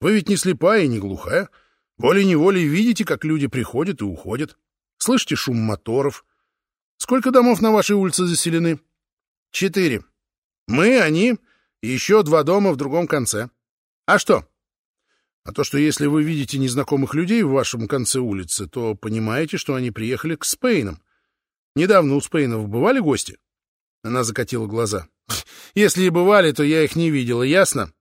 Speaker 1: Вы ведь не слепая и не глухая. Волей-неволей видите, как люди приходят и уходят. Слышите шум моторов. Сколько домов на вашей улице заселены?» «Четыре. Мы, они и еще два дома в другом конце. А что? А то, что если вы видите незнакомых людей в вашем конце улицы, то понимаете, что они приехали к Спейнам. Недавно у Спейнов бывали гости? Она закатила глаза. Если и бывали, то я их не видела, ясно?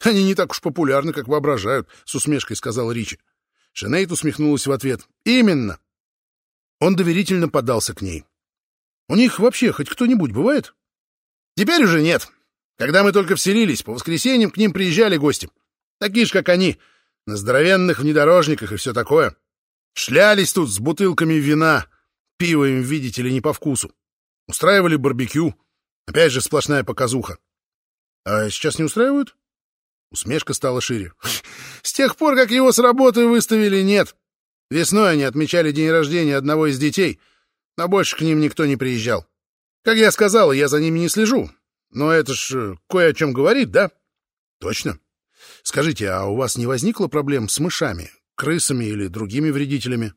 Speaker 1: Они не так уж популярны, как воображают, с усмешкой сказал Ричи. Шенейт усмехнулась в ответ. Именно. Он доверительно подался к ней. У них вообще хоть кто-нибудь бывает? Теперь уже нет. Когда мы только вселились, по воскресеньям к ним приезжали гости. Такие же, как они, на здоровенных внедорожниках и все такое. Шлялись тут с бутылками вина, пиво им, видите ли, не по вкусу. Устраивали барбекю. Опять же сплошная показуха. А сейчас не устраивают? Усмешка стала шире. С тех пор, как его с работы выставили, нет. Весной они отмечали день рождения одного из детей, но больше к ним никто не приезжал. Как я сказал, я за ними не слежу, но это ж э, кое о чем говорит, да? Точно. Скажите, а у вас не возникло проблем с мышами, крысами или другими вредителями?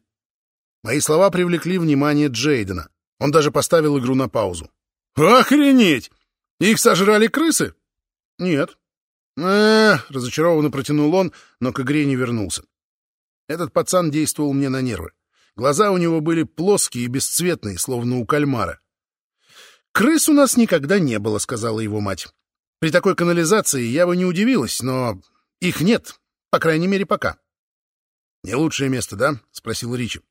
Speaker 1: Мои слова привлекли внимание Джейдена. Он даже поставил игру на паузу. Охренеть! Их сожрали крысы? Нет. Э, разочарованно протянул он, но к игре не вернулся. Этот пацан действовал мне на нервы. Глаза у него были плоские и бесцветные, словно у кальмара. «Крыс у нас никогда не было», — сказала его мать. «При такой канализации я бы не удивилась, но их нет, по крайней мере, пока». «Не лучшее место, да?» — спросил Ричи.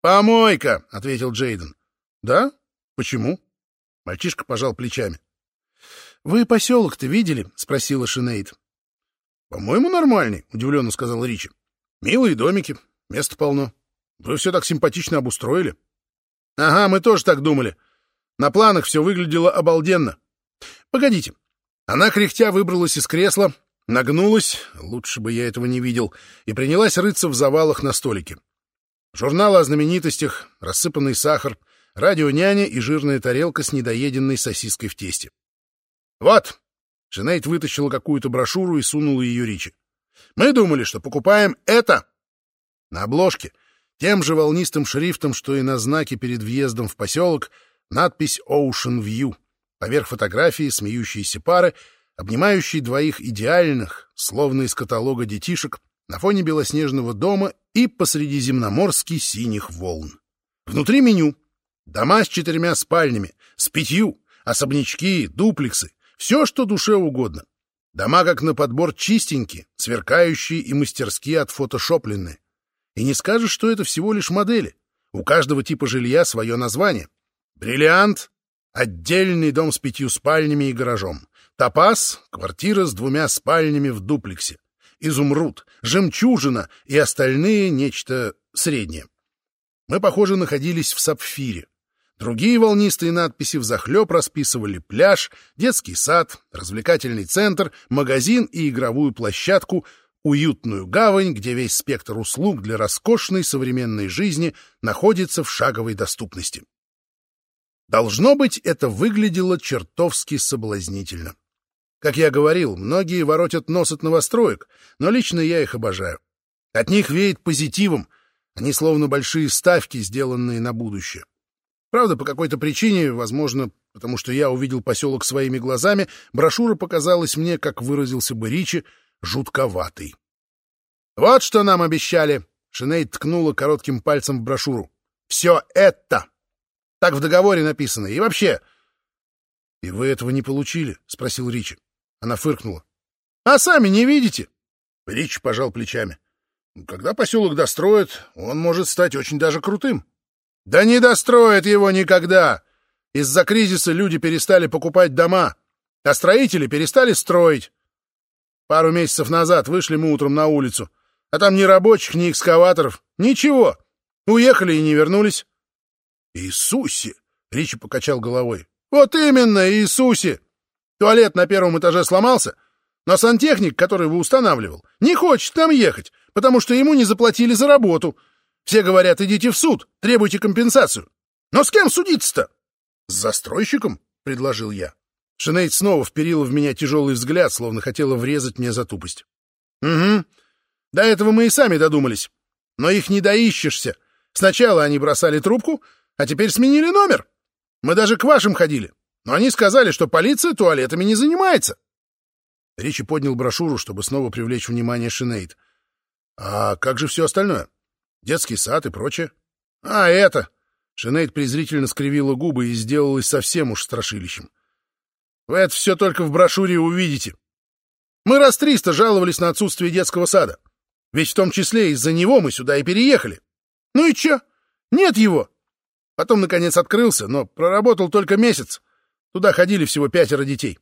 Speaker 1: «Помойка», — ответил Джейден. «Да? Почему?» Мальчишка пожал плечами. «Вы поселок-то видели?» — спросила Шинейд. «По-моему, нормальный», — удивленно сказал Ричи. «Милые домики, места полно. Вы все так симпатично обустроили». «Ага, мы тоже так думали. На планах все выглядело обалденно. Погодите. Она кряхтя выбралась из кресла, нагнулась, лучше бы я этого не видел, и принялась рыться в завалах на столике. Журналы о знаменитостях, рассыпанный сахар, радионяня и жирная тарелка с недоеденной сосиской в тесте. «Вот!» — Шинейд вытащила какую-то брошюру и сунула ее Ричи. «Мы думали, что покупаем это!» На обложке, тем же волнистым шрифтом, что и на знаке перед въездом в поселок, надпись Ocean View, поверх фотографии смеющиеся пары, обнимающие двоих идеальных, словно из каталога детишек, на фоне белоснежного дома и посреди земноморски синих волн. Внутри меню. Дома с четырьмя спальнями, с пятью, особнячки, дуплексы, все, что душе угодно. Дома как на подбор чистенькие, сверкающие и мастерски отфотошопленные. И не скажешь, что это всего лишь модели. У каждого типа жилья свое название — Бриллиант — отдельный дом с пятью спальнями и гаражом. Топаз — квартира с двумя спальнями в дуплексе. Изумруд, жемчужина и остальные — нечто среднее. Мы, похоже, находились в сапфире. Другие волнистые надписи взахлеб расписывали пляж, детский сад, развлекательный центр, магазин и игровую площадку, уютную гавань, где весь спектр услуг для роскошной современной жизни находится в шаговой доступности. Должно быть, это выглядело чертовски соблазнительно. Как я говорил, многие воротят нос от новостроек, но лично я их обожаю. От них веет позитивом, они словно большие ставки, сделанные на будущее. Правда, по какой-то причине, возможно, потому что я увидел поселок своими глазами, брошюра показалась мне, как выразился бы Ричи, жутковатой. «Вот что нам обещали!» — Шинейд ткнула коротким пальцем в брошюру. «Все это!» Так в договоре написано. И вообще... — И вы этого не получили? — спросил Ричи. Она фыркнула. — А сами не видите? Ричи пожал плечами. — Когда поселок достроят, он может стать очень даже крутым. — Да не достроят его никогда! Из-за кризиса люди перестали покупать дома, а строители перестали строить. Пару месяцев назад вышли мы утром на улицу, а там ни рабочих, ни экскаваторов, ничего. Уехали и не вернулись. Иисусе! Ричи покачал головой. Вот именно, Иисусе! Туалет на первом этаже сломался, но сантехник, который его устанавливал, не хочет там ехать, потому что ему не заплатили за работу. Все говорят, идите в суд, требуйте компенсацию. Но с кем судиться-то? С застройщиком, предложил я. Шинейд снова вперила в меня тяжелый взгляд, словно хотела врезать мне за тупость. Угу. До этого мы и сами додумались. Но их не доищешься. Сначала они бросали трубку, а теперь сменили номер. Мы даже к вашим ходили, но они сказали, что полиция туалетами не занимается. Ричи поднял брошюру, чтобы снова привлечь внимание Шинейд. А как же все остальное? Детский сад и прочее? А, это... Шинейд презрительно скривила губы и сделалась совсем уж страшилищем. Вы это все только в брошюре увидите. Мы раз триста жаловались на отсутствие детского сада. Ведь в том числе из-за него мы сюда и переехали. Ну и че? Нет его. Потом, наконец, открылся, но проработал только месяц. Туда ходили всего пятеро детей.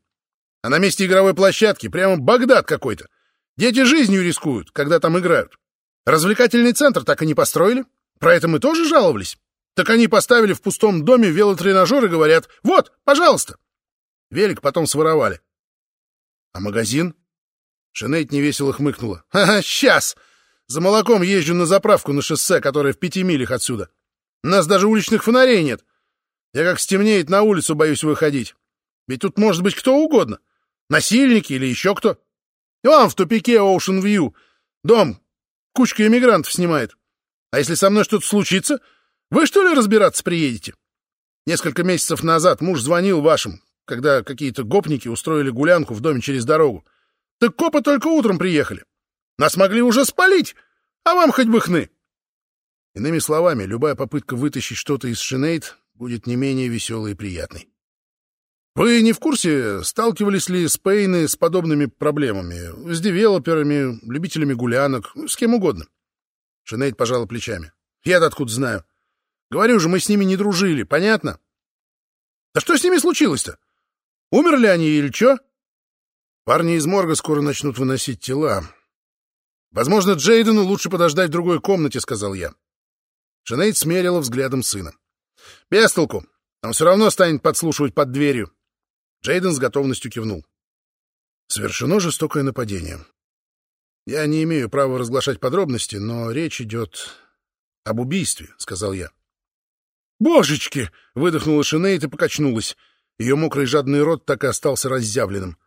Speaker 1: А на месте игровой площадки прямо Багдад какой-то. Дети жизнью рискуют, когда там играют. Развлекательный центр так и не построили. Про это мы тоже жаловались. Так они поставили в пустом доме велотренажер и говорят «Вот, пожалуйста». Велик потом своровали. А магазин? Шинейт невесело хмыкнула. «Ха-ха, сейчас! За молоком езжу на заправку на шоссе, которое в пяти милях отсюда. У нас даже уличных фонарей нет. Я как стемнеет, на улицу боюсь выходить. Ведь тут может быть кто угодно. Насильники или еще кто. Вон в тупике Ocean View. Дом. Кучка иммигрантов снимает. А если со мной что-то случится, вы что ли разбираться приедете? Несколько месяцев назад муж звонил вашим, когда какие-то гопники устроили гулянку в доме через дорогу. Так копы только утром приехали. Нас могли уже спалить, а вам хоть бы хны. Иными словами, любая попытка вытащить что-то из Шинейд будет не менее веселой и приятной. Вы не в курсе, сталкивались ли Спейны с подобными проблемами? С девелоперами, любителями гулянок, с кем угодно? Шинейд пожала плечами. Я-то откуда знаю? Говорю же, мы с ними не дружили, понятно? Да что с ними случилось-то? Умерли они или что? Парни из морга скоро начнут выносить тела. Возможно, Джейдену лучше подождать в другой комнате, сказал я. Шинейд смерила взглядом сына. «Без толку. Он все равно станет подслушивать под дверью». Джейден с готовностью кивнул. Совершено жестокое нападение. Я не имею права разглашать подробности, но речь идет об убийстве, — сказал я. «Божечки!» — выдохнула Шинейд и покачнулась. Ее мокрый жадный рот так и остался разъявленным.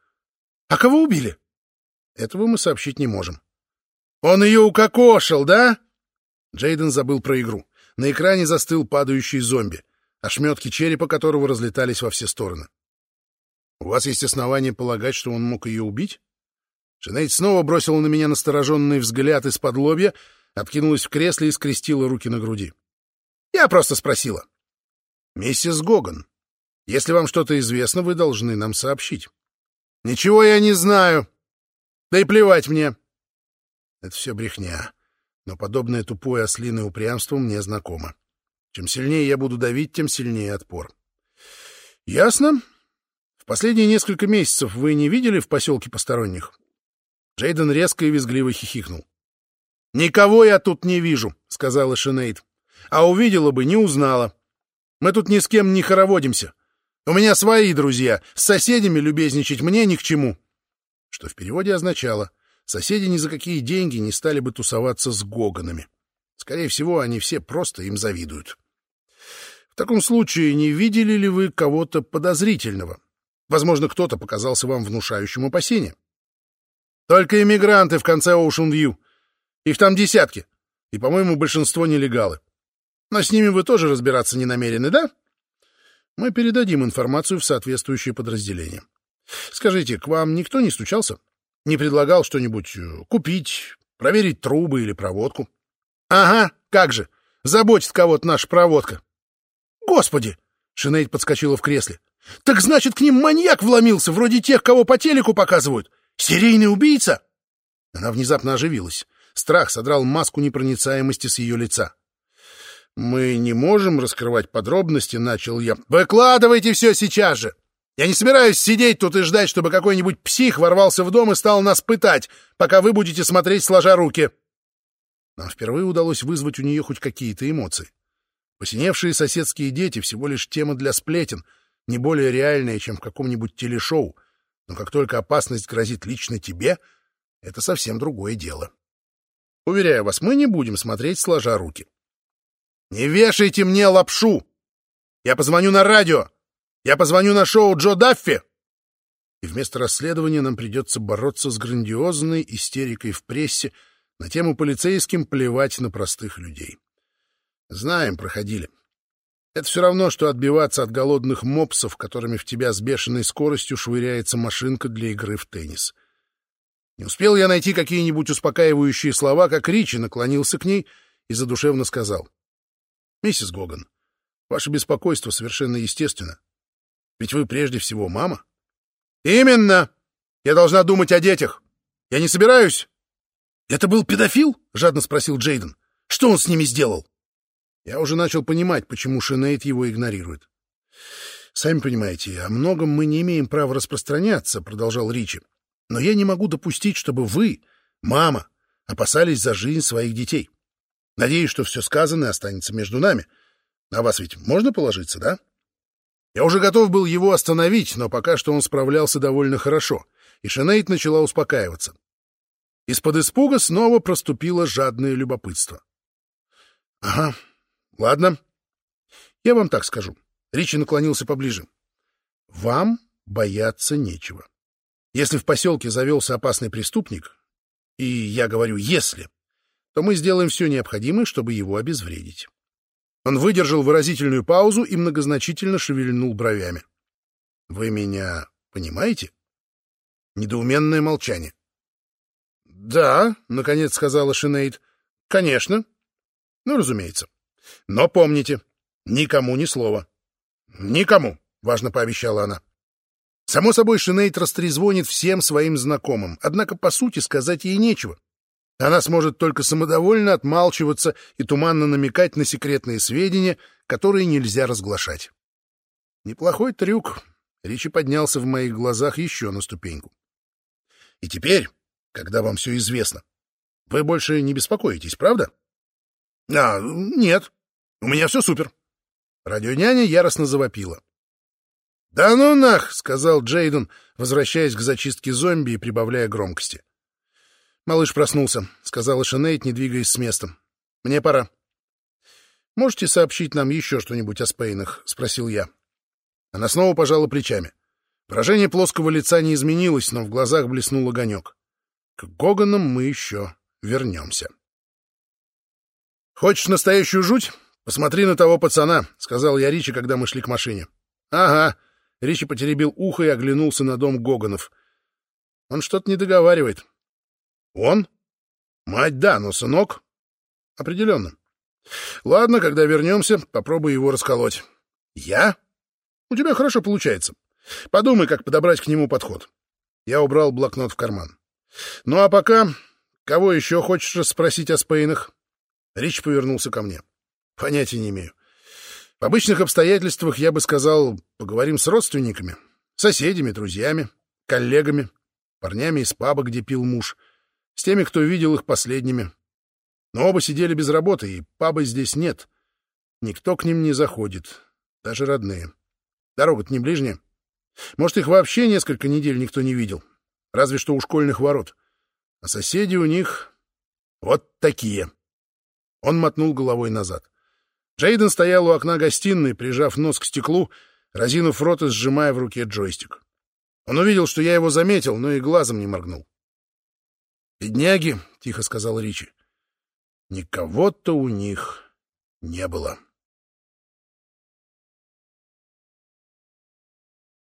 Speaker 1: «А кого убили?» «Этого мы сообщить не можем». «Он ее укокошил, да?» Джейден забыл про игру. На экране застыл падающий зомби, ошметки черепа которого разлетались во все стороны. «У вас есть основания полагать, что он мог ее убить?» Шинейд снова бросила на меня настороженный взгляд из-под лобья, откинулась в кресле и скрестила руки на груди. «Я просто спросила». «Миссис Гоган, если вам что-то известно, вы должны нам сообщить». «Ничего я не знаю. Да и плевать мне». «Это все брехня но подобное тупое ослиное упрямство мне знакомо. Чем сильнее я буду давить, тем сильнее отпор. Ясно. В последние несколько месяцев вы не видели в поселке посторонних? Джейден резко и визгливо хихикнул. «Никого я тут не вижу», — сказала Шинейд. «А увидела бы, не узнала. Мы тут ни с кем не хороводимся. У меня свои друзья. С соседями любезничать мне ни к чему». Что в переводе означало «соседи ни за какие деньги не стали бы тусоваться с Гоганами». Скорее всего, они все просто им завидуют. В таком случае, не видели ли вы кого-то подозрительного? Возможно, кто-то показался вам внушающим опасения. Только иммигранты в конце Оушен-Вью. Их там десятки. И, по-моему, большинство нелегалы. Но с ними вы тоже разбираться не намерены, да? Мы передадим информацию в соответствующее подразделение. Скажите, к вам никто не стучался? Не предлагал что-нибудь э, купить, проверить трубы или проводку? Ага, как же. Заботит кого-то наша проводка. Господи! Шинейд подскочила в кресле. Так значит, к ним маньяк вломился, вроде тех, кого по телеку показывают. Серийный убийца? Она внезапно оживилась. Страх содрал маску непроницаемости с ее лица. «Мы не можем раскрывать подробности», — начал я. «Выкладывайте все сейчас же! Я не собираюсь сидеть тут и ждать, чтобы какой-нибудь псих ворвался в дом и стал нас пытать, пока вы будете смотреть сложа руки». Нам впервые удалось вызвать у нее хоть какие-то эмоции. Посиневшие соседские дети — всего лишь тема для сплетен, не более реальная, чем в каком-нибудь телешоу. Но как только опасность грозит лично тебе, это совсем другое дело. Уверяю вас, мы не будем смотреть, сложа руки. Не вешайте мне лапшу! Я позвоню на радио! Я позвоню на шоу Джо Даффи! И вместо расследования нам придется бороться с грандиозной истерикой в прессе на тему полицейским плевать на простых людей. Знаем, проходили. Это все равно, что отбиваться от голодных мопсов, которыми в тебя с бешеной скоростью швыряется машинка для игры в теннис. Не успел я найти какие-нибудь успокаивающие слова, как Ричи наклонился к ней и задушевно сказал. «Миссис Гоган, ваше беспокойство совершенно естественно. Ведь вы прежде всего мама». «Именно! Я должна думать о детях. Я не собираюсь...» «Это был педофил?» — жадно спросил Джейден. «Что он с ними сделал?» Я уже начал понимать, почему Шинейд его игнорирует. «Сами понимаете, о многом мы не имеем права распространяться», — продолжал Ричи. Но я не могу допустить, чтобы вы, мама, опасались за жизнь своих детей. Надеюсь, что все сказанное останется между нами. На вас ведь можно положиться, да? Я уже готов был его остановить, но пока что он справлялся довольно хорошо, и Шенейд начала успокаиваться. Из-под испуга снова проступило жадное любопытство. — Ага, ладно. Я вам так скажу. Ричи наклонился поближе. — Вам бояться нечего. Если в поселке завелся опасный преступник, и я говорю «если», то мы сделаем все необходимое, чтобы его обезвредить. Он выдержал выразительную паузу и многозначительно шевельнул бровями. «Вы меня понимаете?» Недоуменное молчание. «Да», — наконец сказала Шинейд, — «конечно». «Ну, разумеется. Но помните, никому ни слова». «Никому», — важно пообещала она. Само собой, Шинейд растрезвонит всем своим знакомым, однако, по сути, сказать ей нечего. Она сможет только самодовольно отмалчиваться и туманно намекать на секретные сведения, которые нельзя разглашать. Неплохой трюк. Ричи поднялся в моих глазах еще на ступеньку. И теперь, когда вам все известно, вы больше не беспокоитесь, правда? А, нет. У меня все супер. Радионяня яростно завопила. «Да ну нах!» — сказал Джейден, возвращаясь к зачистке зомби и прибавляя громкости. «Малыш проснулся», — сказала Шанейт, не двигаясь с места. «Мне пора». «Можете сообщить нам еще что-нибудь о Спейнах?» — спросил я. Она снова пожала плечами. Выражение плоского лица не изменилось, но в глазах блеснул огонек. К Гоганам мы еще вернемся. «Хочешь настоящую жуть? Посмотри на того пацана», — сказал я Ричи, когда мы шли к машине. «Ага, Ричи потеребил ухо и оглянулся на дом Гоганов. Он что-то не договаривает. Он? Мать, да, но сынок? Определенно. Ладно, когда вернемся, попробуй его расколоть. Я? У тебя хорошо получается. Подумай, как подобрать к нему подход. Я убрал блокнот в карман. Ну а пока, кого еще хочешь расспросить о Спейнах? Рич повернулся ко мне. Понятия не имею. В обычных обстоятельствах я бы сказал, поговорим с родственниками, соседями, друзьями, коллегами, парнями из паба, где пил муж, с теми, кто видел их последними. Но оба сидели без работы, и паба здесь нет. Никто к ним не заходит, даже родные. Дорога-то не ближняя. Может, их вообще несколько недель никто не видел, разве что у школьных ворот. А соседи у них вот такие. Он мотнул головой назад. Джейден стоял у окна гостиной, прижав нос к стеклу, разинув рот и сжимая в руке джойстик. Он увидел, что я его заметил, но и глазом не моргнул. «Бедняги», — тихо сказал Ричи, — «никого-то у них не было».